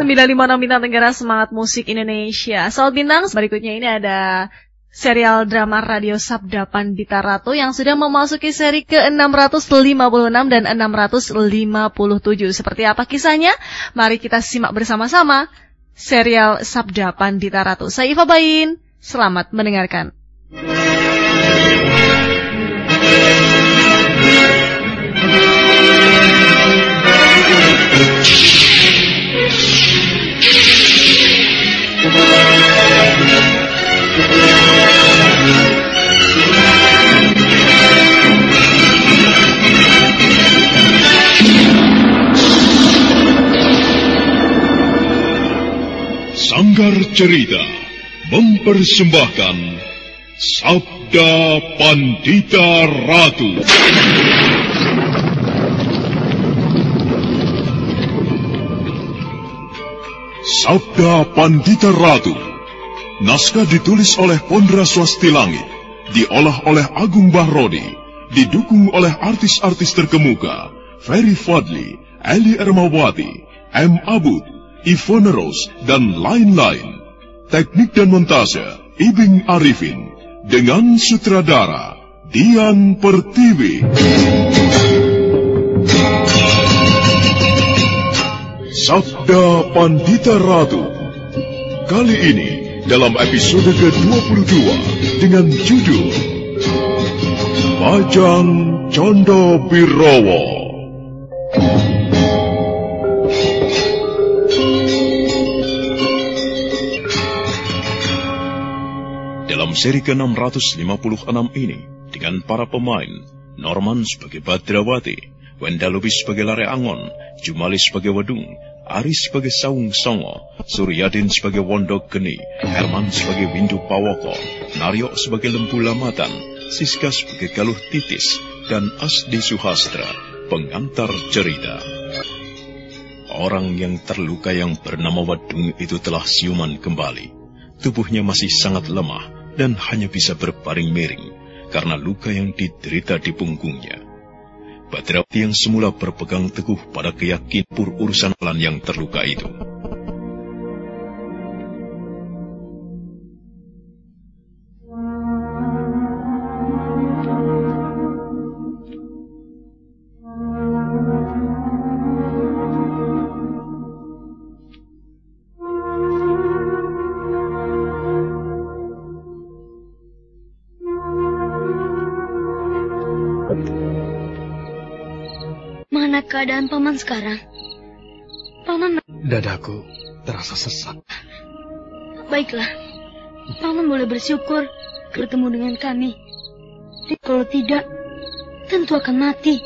95 Bintang Tenggara Semangat Musik Indonesia. Soal Bintang, berikutnya ini ada serial drama radio Sabda Pandita Ratu yang sudah memasuki seri ke-656 dan 657. Seperti apa kisahnya? Mari kita simak bersama-sama serial Sabda Pandita Ratu. Saya Iva Bain, selamat mendengarkan. Sanggar Cerita mempersembahkan Sabda Pandita Ratu. Sabda Pandita Ratu. Naskah ditulis oleh Pondra Swasti Langit, diolah oleh Agung Bahrodi, didukung oleh artis-artis terkemuka, Ferry Fadli, Eli Ermawati, M. Abud, Ivone Rose, dan lain-lain. Teknik dan montase, Ibing Arifin, dengan sutradara, Dian Pertiwi. Sabda Pandita Ratu. Kali ini dalam episode ke-22 dengan judul Bajang Condo Birowo. Dalam seri ke-656 ini, dengan para pemain, Norman sebagai Badrawati, Wenda Lubis sebagai Lare Angon, Jumali sebagai Wedung, Aris sebagai Saung Songo, Suryadin sebagai Wondo Geni, Herman sebagai Windu Pawoko, Naryo sebagai Lembu Lamatan, Siska sebagai Galuh Titis, dan Asdi Suhastra, pengantar cerita. Orang yang terluka yang bernama Wadung itu telah siuman kembali. Tubuhnya masih sangat lemah dan hanya bisa berbaring miring karena luka yang diderita di punggungnya. Badrawati yang semula berpegang teguh pada keyakinan pur urusan yang terluka itu. Keadaan paman sekarang? Paman, Dadaku terasa sesak. baiklah. Paman boleh bersyukur bertemu dengan kami. Dan kalau tidak, tentu akan mati.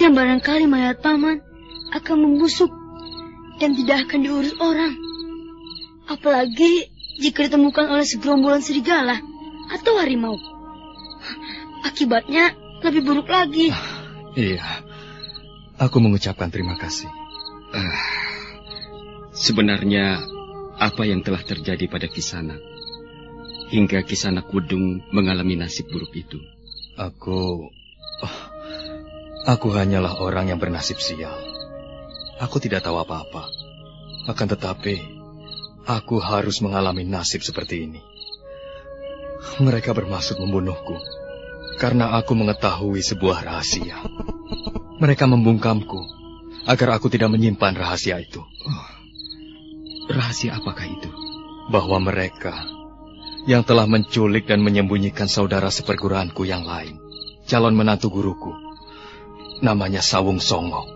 Dan barangkali mayat paman akan membusuk dan tidak akan diurus orang. Apalagi jika ditemukan oleh segerombolan serigala atau harimau. Akibatnya lebih buruk lagi. Iya, aku mengucapkan terima kasih. Sebenarnya apa yang telah terjadi pada Kisanak hingga Kisanak Wudung mengalami nasib buruk itu? Aku, oh, aku hanyalah orang yang bernasib sial. Aku tidak tahu apa-apa. Akan tetapi, aku harus mengalami nasib seperti ini. Mereka bermaksud membunuhku karena aku mengetahui sebuah rahasia. Mereka membungkamku agar aku tidak menyimpan rahasia itu. Rahasia apakah itu? Bahwa mereka yang telah menculik dan menyembunyikan saudara seperguruanku yang lain, calon menantu guruku, namanya Sawung Songo.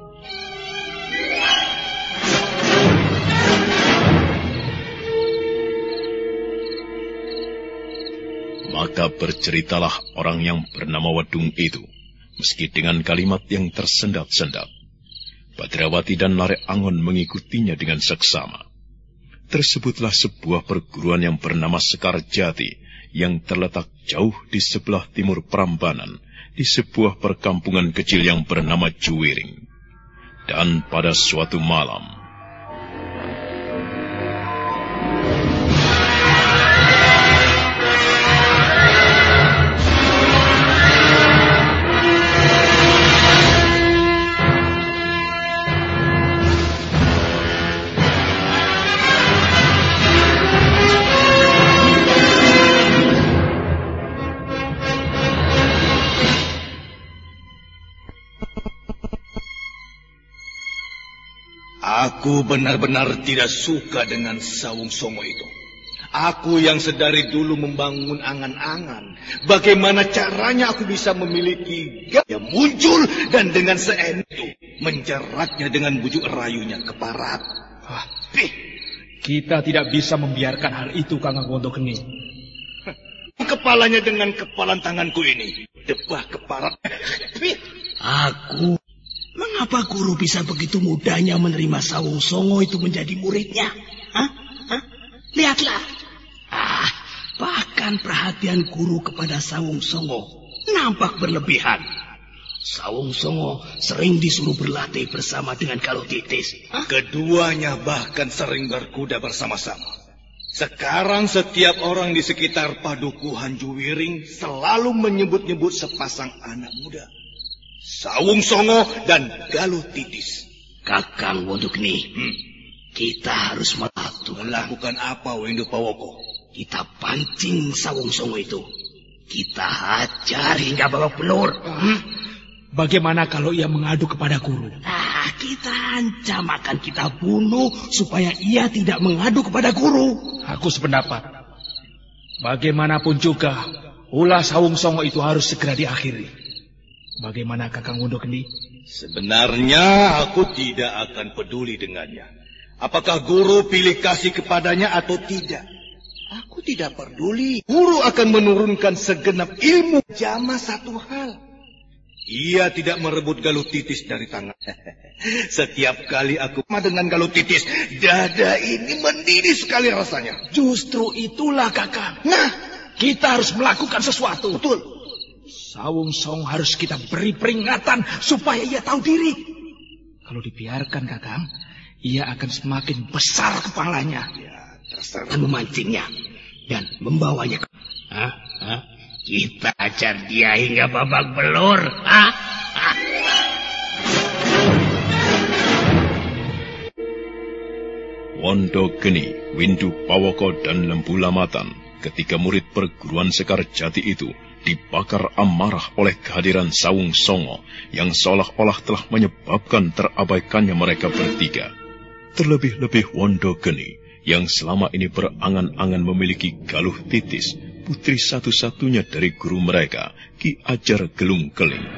Maka berceritalah orang yang bernama Wadung itu, meski dengan kalimat yang tersendat-sendat. Badrawati dan Lare Angon mengikutinya dengan seksama. Tersebutlah sebuah perguruan yang bernama Sekar Jati, yang terletak jauh di sebelah timur Prambanan, di sebuah perkampungan kecil yang bernama Juwiring. Dan pada suatu malam, Aku benar-benar tidak suka dengan Sawung Songo itu. Aku yang sedari dulu membangun angan-angan. Bagaimana caranya aku bisa memiliki yang muncul dan dengan seenak itu menjeratnya dengan bujuk rayunya ke barat. Ah, kita tidak bisa membiarkan hal itu, Kang Wondo Geni. Kepalanya dengan kepalan tanganku ini. Debah ke barat. Aku Mengapa guru bisa begitu mudahnya menerima Sawung Songo itu menjadi muridnya? Hah? Hah? Lihatlah. Ah, bahkan perhatian guru kepada Sawung Songo nampak berlebihan. Sawung Songo sering disuruh berlatih bersama dengan Kalau Titis. Hah? Keduanya bahkan sering berkuda bersama-sama. Sekarang setiap orang di sekitar Padukuhan Juwiring selalu menyebut-nyebut sepasang anak muda. Sawung Songo dan Galuh Titis. Kakang Wondukni, hmm. kita harus melakukan. Melakukan apa, Windu Pawoko? Kita pancing Sawung Songo itu. Kita hajar hingga babak belur. Hmm? Bagaimana kalau ia mengadu kepada guru? Nah, kita ancam akan kita bunuh supaya ia tidak mengadu kepada guru. Aku sependapat. Bagaimanapun juga, ulah Sawung Songo itu harus segera diakhiri. Bagaimana Kakang Wondo Kendi? Sebenarnya aku tidak akan peduli dengannya. Apakah guru pilih kasih kepadanya atau tidak? Aku tidak peduli. Guru akan menurunkan segenap ilmu. Jama satu hal. Ia tidak merebut galuh titis dari tangan. Setiap kali aku dengan galuh titis, dada ini mendidih sekali rasanya. Justru itulah kakak. Nah, kita harus melakukan sesuatu. Betul. Sawung Song harus kita beri peringatan supaya ia tahu diri. Kalau dibiarkan, Kakang, ia akan semakin besar kepalanya. Ya, terserah memancingnya dan membawanya ke... Hah? Hah? Kita ajar dia hingga babak belur. Hah? Hah? Wondo Geni, Windu Pawoko, dan Lembu Lamatan ketika murid perguruan Sekar Jati itu dibakar amarah oleh kehadiran Sawung Songo yang seolah-olah telah menyebabkan terabaikannya mereka bertiga. Terlebih-lebih Wondo Geni yang selama ini berangan-angan memiliki Galuh Titis, putri satu-satunya dari guru mereka, Ki Ajar Gelung Keling.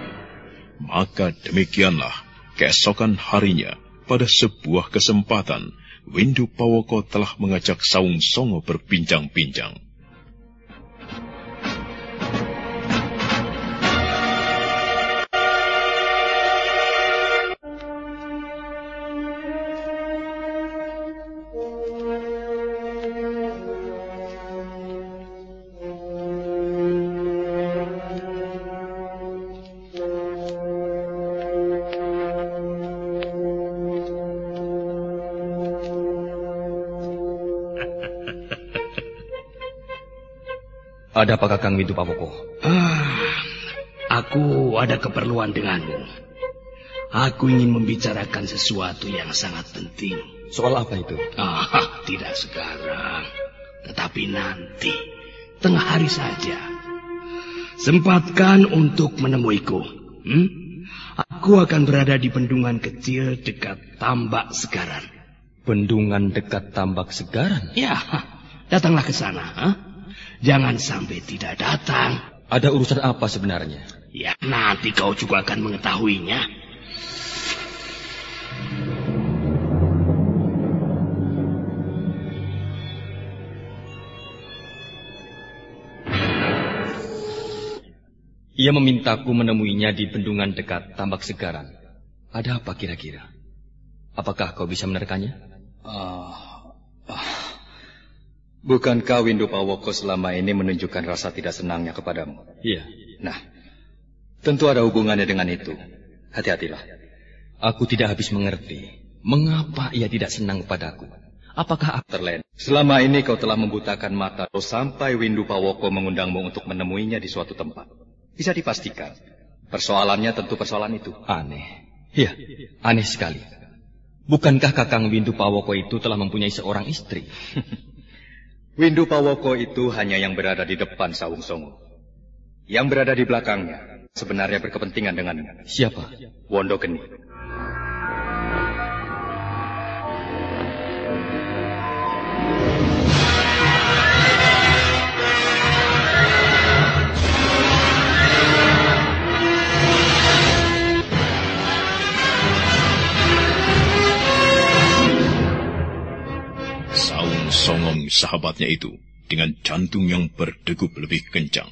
Maka demikianlah, keesokan harinya, pada sebuah kesempatan, Windu Pawoko telah mengajak Saung Songo berbincang-bincang. Ada apa Kakang Windu Pawoko? Ah, aku ada keperluan denganmu. Aku ingin membicarakan sesuatu yang sangat penting. Soal apa itu? Ah, tidak sekarang, tetapi nanti, tengah hari saja. Sempatkan untuk menemuiku. Hmm? Aku akan berada di bendungan kecil dekat Tambak Segaran. Bendungan dekat Tambak Segaran? Ya, datanglah ke sana. Huh? Jangan sampai tidak datang. Ada urusan apa sebenarnya? Ya, nanti kau juga akan mengetahuinya. Ia memintaku menemuinya di bendungan dekat Tambak Segaran. Ada apa kira-kira? Apakah kau bisa menerkanya? Uh, Bukankah Windu Pawoko selama ini menunjukkan rasa tidak senangnya kepadamu? Iya. Nah, tentu ada hubungannya dengan itu. Hati-hatilah. Aku tidak habis mengerti. Mengapa ia tidak senang kepadaku? Apakah aku? Selama ini kau telah membutakan mata sampai Windu Pawoko mengundangmu untuk menemuinya di suatu tempat. Bisa dipastikan. Persoalannya tentu persoalan itu. Aneh. Iya, aneh sekali. Bukankah Kakang Windu Pawoko itu telah mempunyai seorang istri? Windu Pawoko itu hanya yang berada di depan Saung Songo. Yang berada di belakangnya sebenarnya berkepentingan dengannya. Siapa? Wondo Geni. Sahabatnya itu dengan jantung yang berdegup lebih kencang.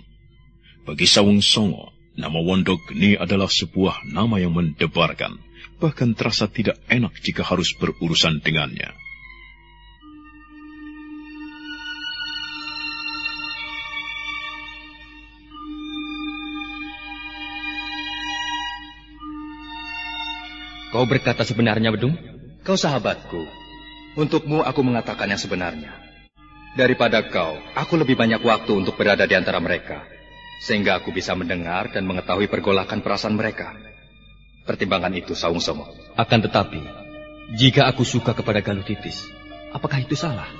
Bagi Sawung Songo, nama Wondo Geni adalah sebuah nama yang mendebarkan, bahkan terasa tidak enak jika harus berurusan dengannya. Kau berkata sebenarnya, Bedung? Kau sahabatku. Untukmu aku mengatakan yang sebenarnya. Daripada kau, aku lebih banyak waktu untuk berada di antara mereka. Sehingga aku bisa mendengar dan mengetahui pergolakan perasaan mereka. Pertimbangan itu, Saung Somo. Akan tetapi, jika aku suka kepada Galuh Titis, apakah itu salah?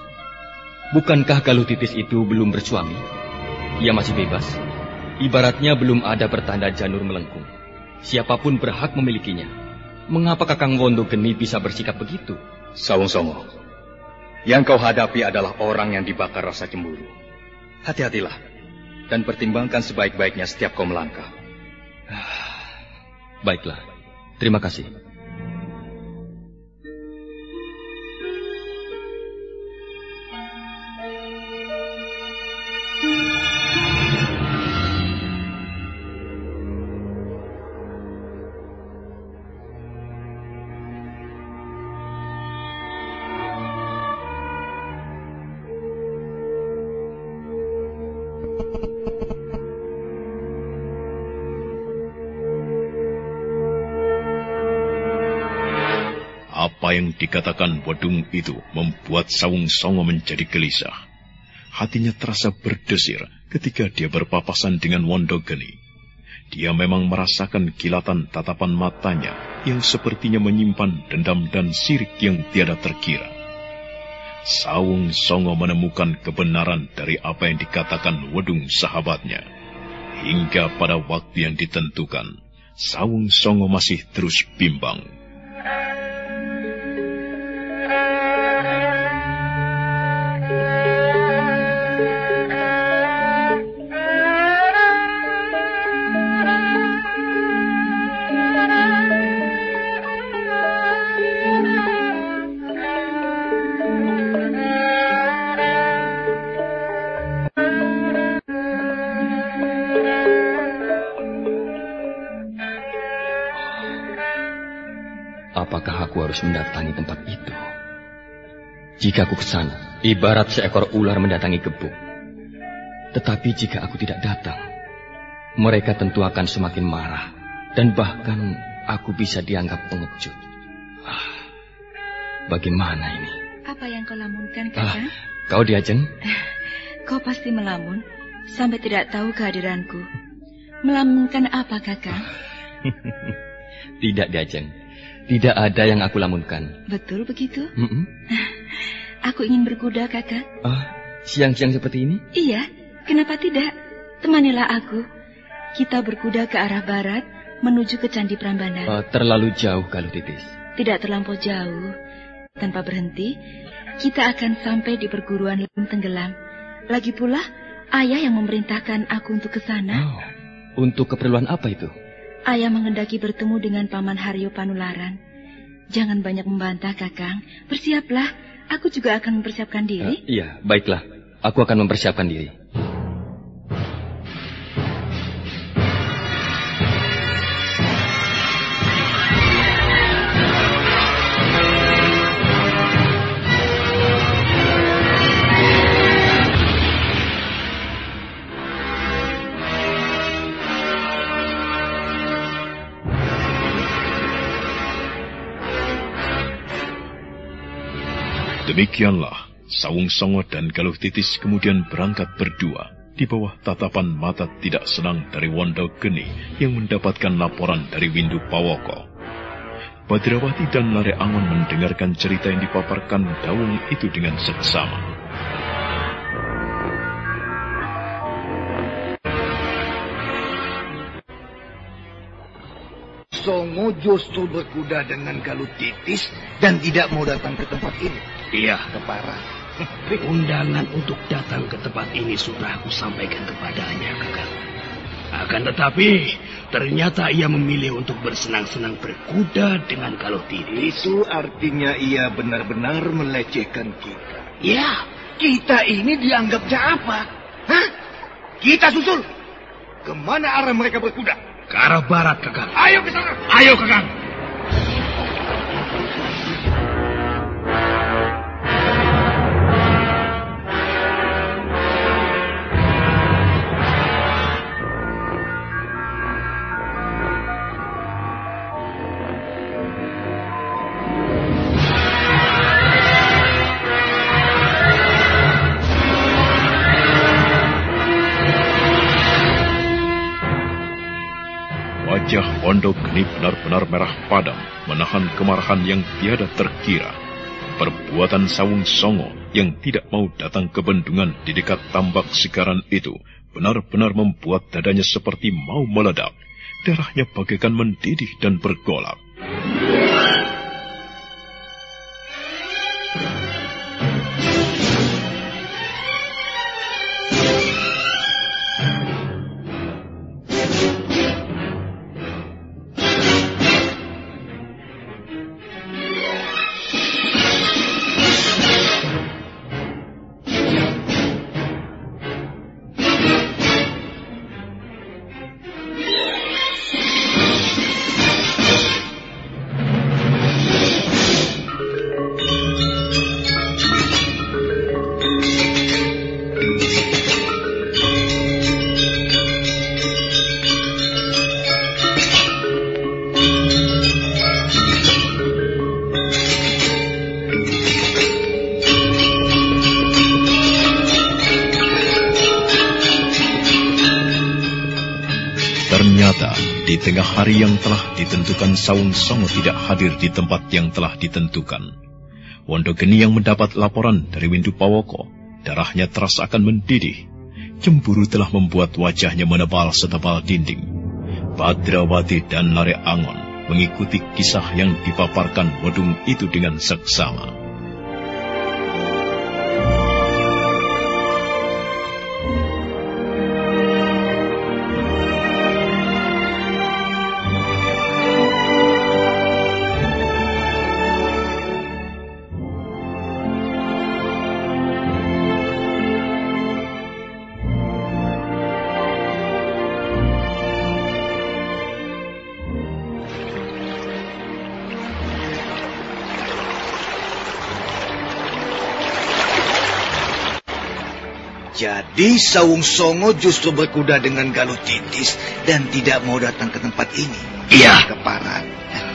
Bukankah Galuh Titis itu belum bersuami? Ia masih bebas. Ibaratnya belum ada pertanda janur melengkung. Siapa pun berhak memilikinya. Mengapa Kakang Wondo Geni bisa bersikap begitu? Sawung Songo, yang kau hadapi adalah orang yang dibakar rasa cemburu. Hati-hatilah, dan pertimbangkan sebaik-baiknya setiap kau melangkah. Baiklah, terima kasih. Apa yang dikatakan Wadung itu membuat Sawung Songo menjadi gelisah. Hatinya terasa berdesir ketika dia berpapasan dengan Wondo Geni. Dia memang merasakan kilatan tatapan matanya yang sepertinya menyimpan dendam dan sirik yang tiada terkira. Sawung Songo menemukan kebenaran dari apa yang dikatakan Wedung sahabatnya. Hingga pada waktu yang ditentukan, Sawung Songo masih terus bimbang. Harus mendatangi tempat itu? Jika aku ke sana, ibarat seekor ular mendatangi gebuk. Tetapi jika aku tidak datang, mereka tentu akan semakin marah dan bahkan aku bisa dianggap pengecut. Ah, bagaimana ini? Apa yang kau lamunkan, Ah, kakak? kau diajeng? Kau pasti melamun sampai tidak tahu kehadiranku. Melamunkan apa, kakak? Tidak diajeng. Tidak ada yang aku lamunkan. Betul begitu? Mm-mm. Aku ingin berkuda, kakak. Ah, siang-siang seperti ini? Iya, kenapa tidak? Temanilah aku. Kita berkuda ke arah barat menuju ke Candi Prambanan. Ah, terlalu jauh kalau titis. Tidak terlampau jauh. Tanpa berhenti, kita akan sampai di perguruan Lim Tenggelam. Lagi pula, ayah yang memerintahkan aku untuk ke sana. Oh, untuk keperluan apa itu? Ayah mengendaki bertemu dengan Paman Haryo Panularan. Jangan banyak membantah, Kakang. Bersiaplah, aku juga akan mempersiapkan diri. iya, baiklah. Aku akan mempersiapkan diri. Demikianlah, Sawung Songo dan Galuh Titis kemudian berangkat berdua di bawah tatapan mata tidak senang dari Wondo Geni yang mendapatkan laporan dari Windu Pawoko. Badrawati dan Lare Angon mendengarkan cerita yang dipaparkan Dawung itu dengan seksama. Songo justru berkuda dengan Galuh Titis dan tidak mau datang ke tempat ini. Iya, Keparah. undangan untuk datang ke tempat ini sudah aku sampaikan kepadanya, kakak. Akan tetapi, ternyata ia memilih untuk bersenang-senang berkuda dengan Galuh Titis. Itu artinya ia benar-benar melecehkan kita. Ya, Kita ini dianggapnya apa? Hah? Kita susul. Ke mana arah mereka berkuda? Ke arah barat, Kakang. Ayo ke sana. Ayo, Kakang. Wondo Geni benar-benar merah padam, menahan kemarahan yang tiada terkira. Perbuatan Sawung Songo yang tidak mau datang ke bendungan di dekat tambak sigaran itu benar-benar membuat dadanya seperti mau meledak. Darahnya bagaikan mendidih dan bergolak. Ditentukan Saung Songo tidak hadir di tempat yang telah ditentukan. Wondo Geni yang mendapat laporan dari Windu Pawoko, darahnya terasa akan mendidih. Cemburu telah membuat wajahnya menebal setebal dinding. Badrawati dan Lare Angon mengikuti kisah yang dipaparkan Wedung itu dengan seksama. Jadi Sawung Songo justru berkuda dengan Galuh Titis dan tidak mau datang ke tempat ini. Iya. Ke Parat.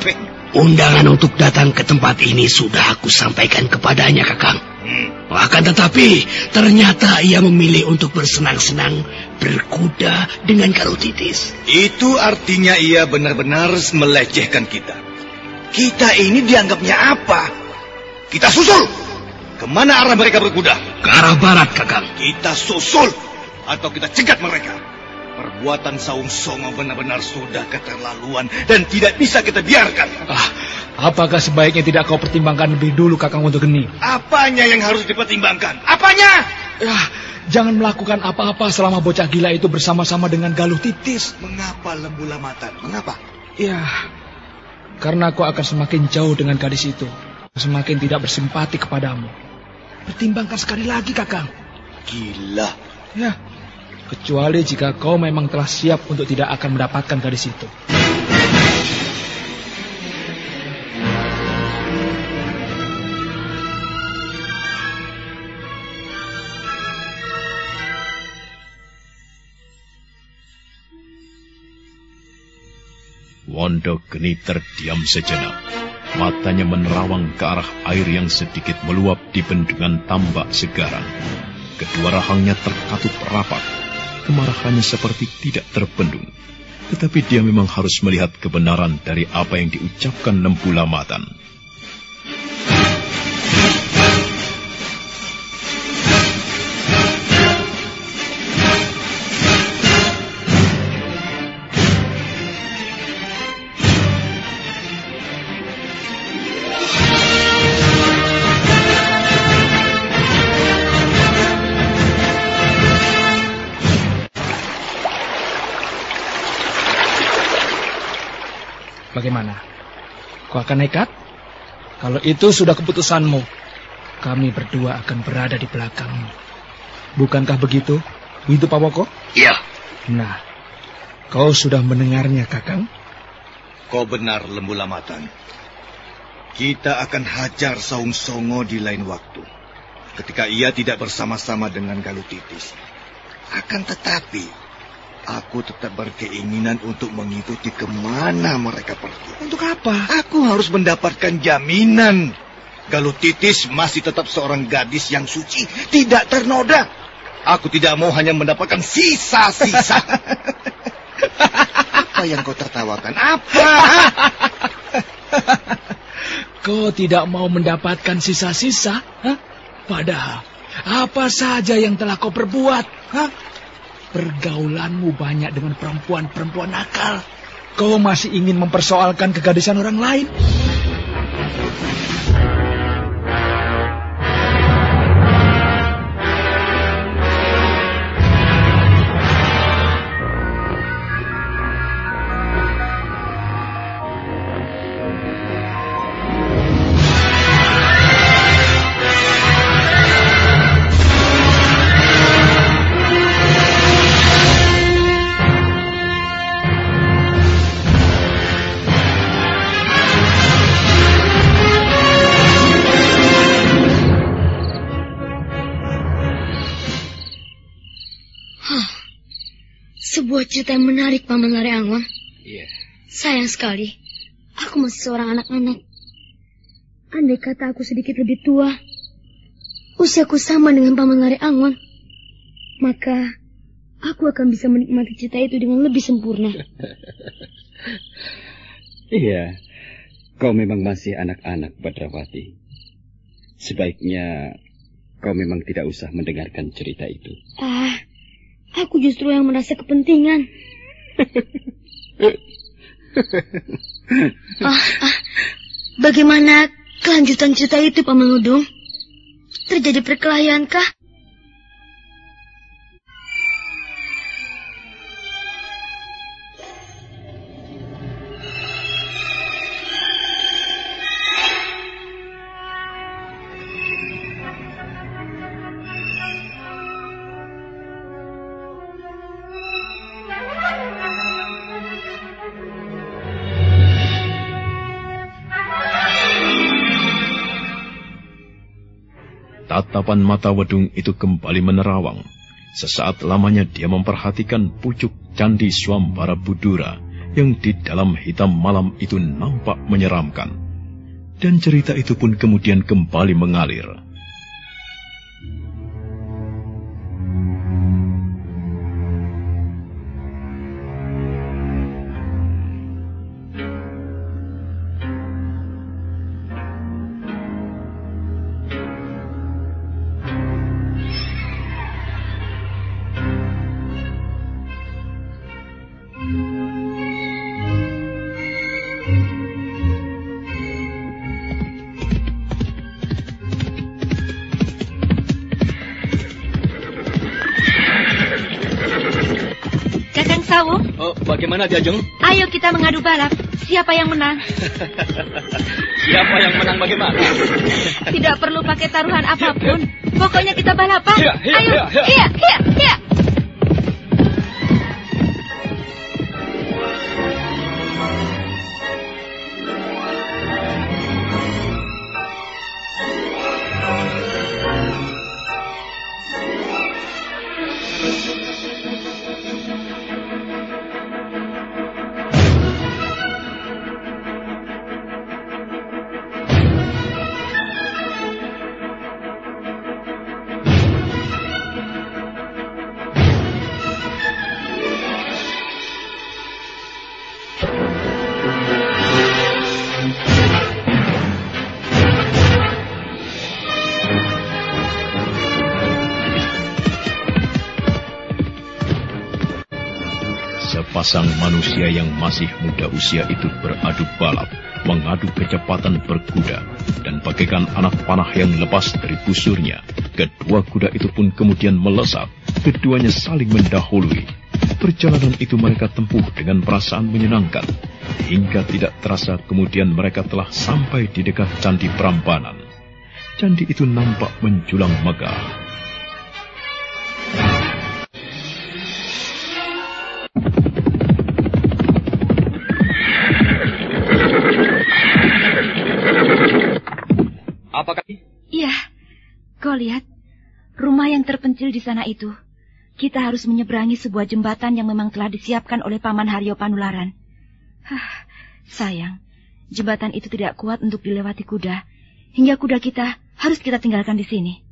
Undangan untuk datang ke tempat ini sudah aku sampaikan kepadanya, Kakang. Hmm. Akan tetapi, ternyata ia memilih untuk bersenang-senang berkuda dengan Karutitis. Itu artinya ia benar-benar melecehkan kita. Kita ini dianggapnya apa? Kita susul. Ke mana arah mereka berkuda? Ke arah barat, Kakang. Kita susul atau kita cegat mereka. Perbuatan Saung Songo benar-benar sudah keterlaluan dan tidak bisa kita biarkan. Ah, apakah sebaiknya tidak kau pertimbangkan lebih dulu Kakang untuk geni? Apanya yang harus dipertimbangkan? Apanya? Ya, jangan melakukan apa-apa selama bocah gila itu bersama-sama dengan Galuh Titis. Mengapa lembu lamatan? Mengapa? Ya, karena kau akan semakin jauh dengan gadis itu. Semakin tidak bersimpati kepadamu. Pertimbangkan sekali lagi, Kakang. Gila. Ya, kecuali jika kau memang telah siap untuk tidak akan mendapatkan gadis itu. Wondo Geni terdiam sejenak. Matanya menerawang ke arah air yang sedikit meluap di bendungan tambak segaran. Kedua rahangnya terkatup rapat. Kemarahannya seperti tidak terbendung. Tetapi dia memang harus melihat kebenaran dari apa yang diucapkan Lembu Lamatan. Bagaimana? Kau akan nekat? Kalau itu sudah keputusanmu, kami berdua akan berada di belakangmu. Bukankah begitu, Windu Pawoko? Iya. Nah, kau sudah mendengarnya, Kakang? Kau benar, Lembu Lamatan. Kita akan hajar Saung Songo di lain waktu. Ketika ia tidak bersama-sama dengan Galutitis. Akan tetapi, aku tetap berkeinginan untuk mengikuti ke mana mereka pergi. Untuk apa? Aku harus mendapatkan jaminan. Galutitis masih tetap seorang gadis yang suci, tidak ternoda. Aku tidak mau hanya mendapatkan sisa-sisa. Apa yang kau tertawakan? Apa? Kau tidak mau mendapatkan sisa-sisa? Padahal, apa saja yang telah kau perbuat? Hah? Pergaulanmu banyak dengan perempuan-perempuan nakal. Kau masih ingin mempersoalkan kegadisan orang lain? Cerita yang menarik, Paman Lare Angon. Iya. Sayang sekali, aku masih seorang anak-anak. Andai kata aku sedikit lebih tua, usiaku sama dengan Paman Lare Angon, maka aku akan bisa menikmati cerita itu dengan lebih sempurna. Iya, kau memang masih anak-anak, Badrawati. Sebaiknya kau memang tidak usah mendengarkan cerita itu. Ah, aku justru yang merasa kepentingan. ah, ah, bagaimana kelanjutan cerita itu, Paman Udung? Terjadi perkelahian kah? Tatapan mata Wedung itu kembali menerawang. Sesaat lamanya dia memperhatikan pucuk candi Swambara Budura yang di dalam hitam malam itu nampak menyeramkan. Dan cerita itu pun kemudian kembali mengalir. Bagaimana Jajeng? ayo kita mengadu balap. Siapa yang menang? Siapa yang menang bagaimana? Tidak perlu pakai taruhan apa pun. Pokoknya kita balapan. Iya, iya, Ayo, iya, iya. iya, iya, Sepasang manusia yang masih muda usia itu beradu balap, mengadu kecepatan berkuda, dan bagaikan anak panah yang lepas dari busurnya, kedua kuda itu pun kemudian melesat, keduanya saling mendahului. Perjalanan itu mereka tempuh dengan perasaan menyenangkan, hingga tidak terasa kemudian mereka telah sampai di dekat Candi Prambanan. candi itu nampak menjulang megah. Terpencil di sana itu. Kita harus menyeberangi sebuah jembatan yang memang telah disiapkan oleh Paman Haryo Panularan. Hah, sayang, jembatan itu tidak kuat untuk dilewati kuda. Hingga kuda kita harus kita tinggalkan di sini.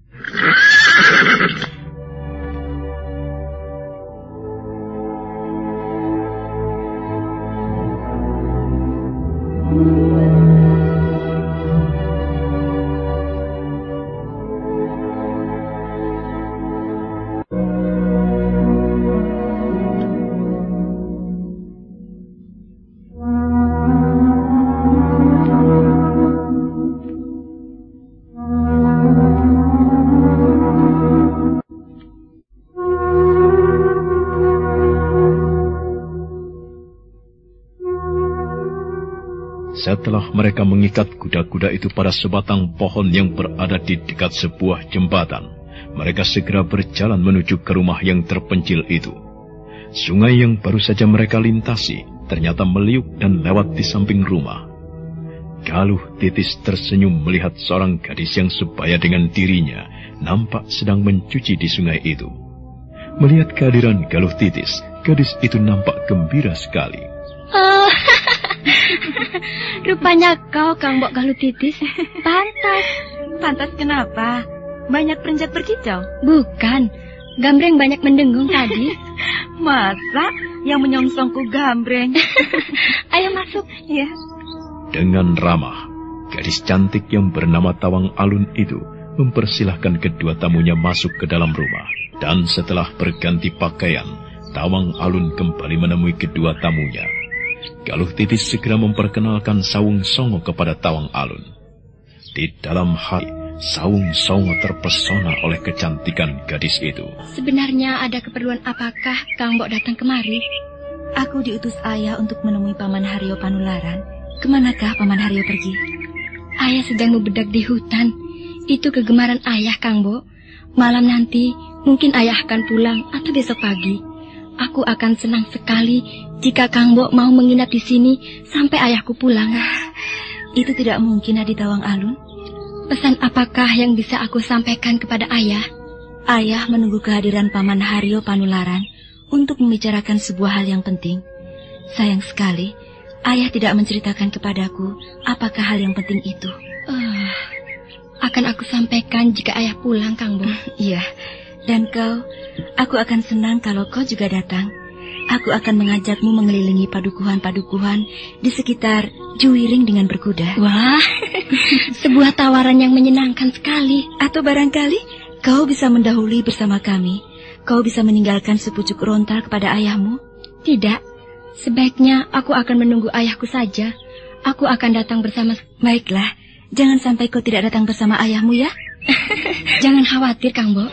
Setelah mereka mengikat kuda-kuda itu pada sebatang pohon yang berada di dekat sebuah jembatan, mereka segera berjalan menuju ke rumah yang terpencil itu. Sungai yang baru saja mereka lintasi ternyata meliuk dan lewat di samping rumah. Galuh Titis tersenyum melihat seorang gadis yang sebaya dengan dirinya nampak sedang mencuci di sungai itu. Melihat kehadiran Galuh Titis, gadis itu nampak gembira sekali. Oh, Rupanya kau, Kang Bok Galuh Titis. Pantas. Pantas kenapa? Banyak perenjak berkicau? Bukan. Gambreng banyak mendengung tadi. Masa yang menyongsongku gambreng? Ayo masuk. Ya. Dengan ramah, gadis cantik yang bernama Tawang Alun itu mempersilahkan kedua tamunya masuk ke dalam rumah. Dan setelah berganti pakaian, Tawang Alun kembali menemui kedua tamunya. Galuh Titis segera memperkenalkan Sawung Songo kepada Tawang Alun. Di dalam hati, Sawung Songo terpesona oleh kecantikan gadis itu. Sebenarnya ada keperluan apakah Kang Bok datang kemari? Aku diutus ayah untuk menemui Paman Haryo Panularan. Ke manakah Paman Haryo pergi? Ayah sedang membedak di hutan. Itu kegemaran ayah, Kang Bo. Malam nanti, mungkin ayah akan pulang atau besok pagi. Aku akan senang sekali jika Kang Bo mau menginap di sini sampai ayahku pulang. Itu tidak mungkin, Adi Tawang Alun. Pesan apakah yang bisa aku sampaikan kepada ayah? Ayah menunggu kehadiran Paman Haryo Panularan untuk membicarakan sebuah hal yang penting. Sayang sekali, ayah tidak menceritakan kepadaku apakah hal yang penting itu. Uh, akan aku sampaikan jika ayah pulang, Kang Bo. Iya, dan kau, aku akan senang kalau kau juga datang. Aku akan mengajakmu mengelilingi padukuhan-padukuhan di sekitar Juwiring dengan berkuda. Wah, sebuah tawaran yang menyenangkan sekali. Atau barangkali kau bisa mendahului bersama kami. Kau bisa meninggalkan sepucuk rontal kepada ayahmu. Tidak, sebaiknya aku akan menunggu ayahku saja. Aku akan datang bersama... Baiklah, jangan sampai kau tidak datang bersama ayahmu ya. jangan khawatir, Kang Bo.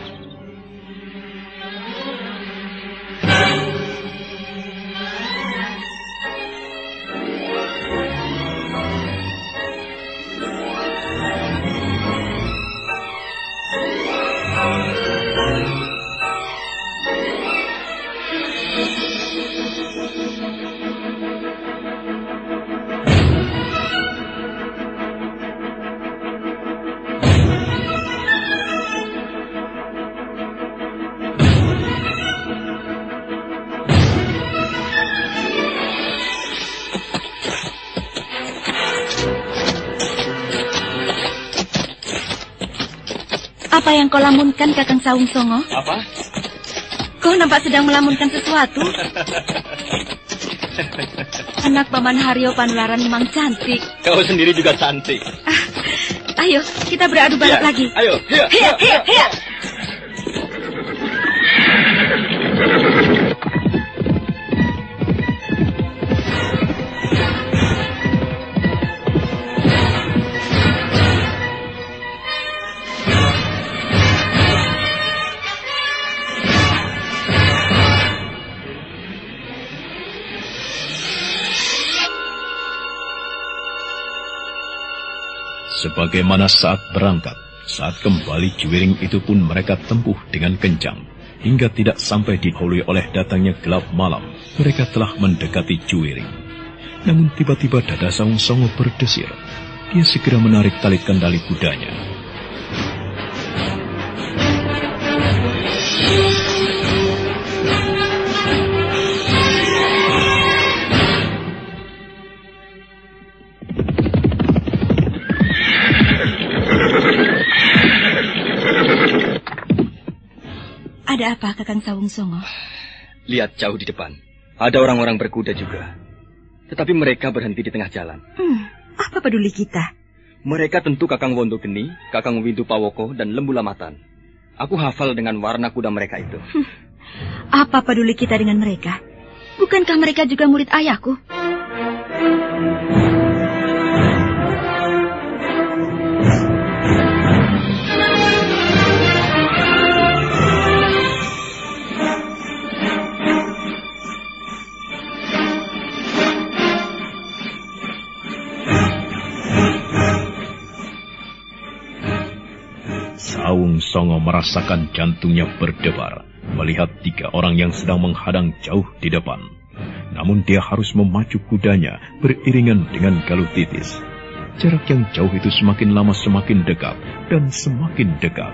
Apa yang kau lamunkan, Kakang Saung Songo? Apa? Kau nampak sedang melamunkan sesuatu. Anak Paman Haryo Panularan memang cantik. Kau sendiri juga cantik. Ah, ayo, kita beradu balap Ya, lagi. Ayo, hiya, Hiya, hiya, hiya. Sebagaimana saat berangkat, Saat kembali Juwiring itu pun mereka tempuh dengan kencang. Hingga tidak sampai dihului oleh datangnya gelap malam, mereka telah mendekati Juwiring. Namun tiba-tiba dada Saung Songo berdesir. Dia segera menarik tali kendali kudanya. Ada apa, Kakang Sawung Songo? Lihat jauh di depan. Ada orang-orang berkuda juga. Tetapi mereka berhenti di tengah jalan. Hmm, apa peduli kita? Mereka tentu Kakang Wondo Geni, Kakang Windu Pawoko, dan Lembu Lamatan. Aku hafal dengan warna kuda mereka itu. Hmm, apa peduli kita dengan mereka? Bukankah mereka juga murid ayahku? Songo merasakan jantungnya berdebar melihat tiga orang yang sedang menghadang jauh di depan. Namun dia harus memacu kudanya beriringan dengan Galuh Titis. Jarak yang jauh itu semakin lama semakin dekat dan semakin dekat.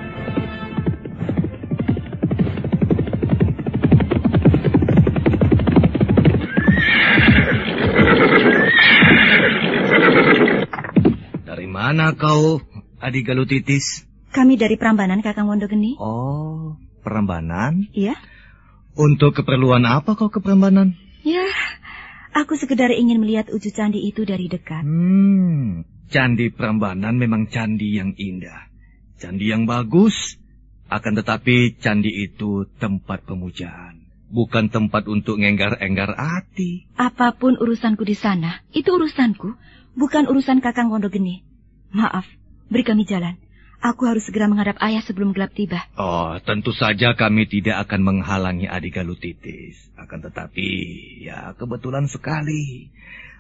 Dari mana kau, Adi Galuh Titis? Kami dari Prambanan, Kakang Wondogeni. Oh, Prambanan? Iya. Untuk keperluan apa kau ke Prambanan? Ya, aku sekedar ingin melihat wujud candi itu dari dekat. Hmm, candi Prambanan memang candi yang indah. Candi yang bagus. Akan tetapi candi itu tempat pemujaan. Bukan tempat untuk ngenggar-enggar hati. Apa pun urusanku di sana, itu urusanku. Bukan urusan Kakang Wondogeni. Maaf, beri kami jalan. Aku harus segera menghadap ayah sebelum gelap tiba. Oh, tentu saja kami tidak akan menghalangi adik Galutitis. Akan tetapi, ya kebetulan sekali.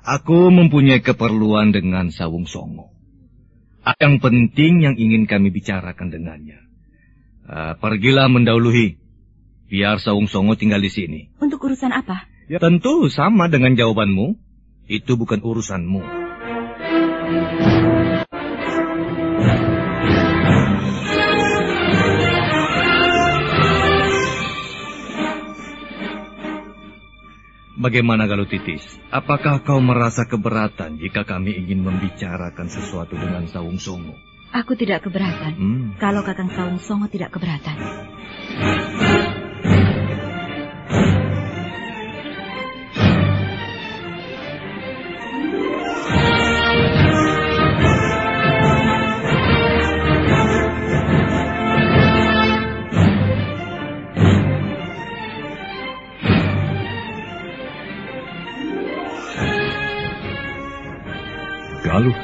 Aku mempunyai keperluan dengan Sawung Songo. Yang penting yang ingin kami bicarakan dengannya. Uh, pergilah mendahului. Biar Sawung Songo tinggal di sini. Untuk urusan apa? Ya, tentu sama dengan jawabanmu. Itu bukan urusanmu. Bagaimana kalau titis? Apakah kau merasa keberatan jika kami ingin membicarakan sesuatu dengan Sawung Songo? Aku tidak keberatan. Hmm. Kalau Kakang Sawung Songo tidak keberatan.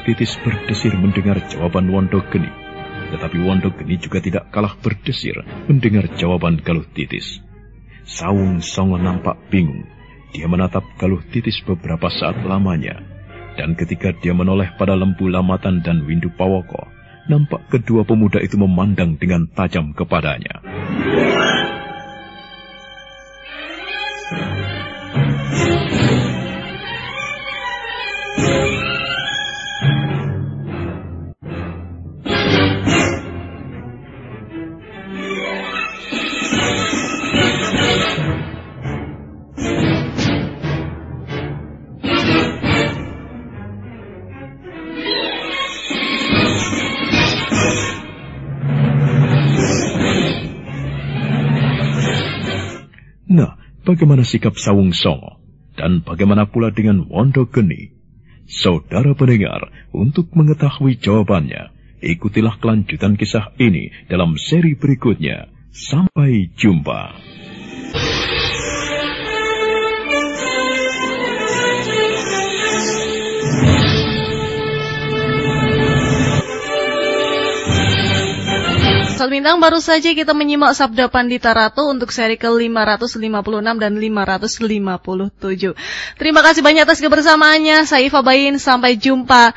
Titis berdesir mendengar jawaban Wondo Geni. Tetapi Wondo Geni juga tidak kalah berdesir mendengar jawaban Galuh Titis. Sawung Songo nampak bingung. Dia menatap Galuh Titis beberapa saat lamanya. Dan ketika dia menoleh pada lembu lamatan dan windu pawoko, nampak kedua pemuda itu memandang dengan tajam kepadanya. Bagaimana sikap Sawung Songo? Dan bagaimana pula dengan Wondo Geni? Saudara pendengar, untuk mengetahui jawabannya, ikutilah kelanjutan kisah ini dalam seri berikutnya. Sampai jumpa. Sobat Bintang baru saja kita menyimak Sabda Pandita Ratu untuk seri ke-556 dan 557. Terima kasih banyak atas kebersamaannya. Saya Iva Bain, sampai jumpa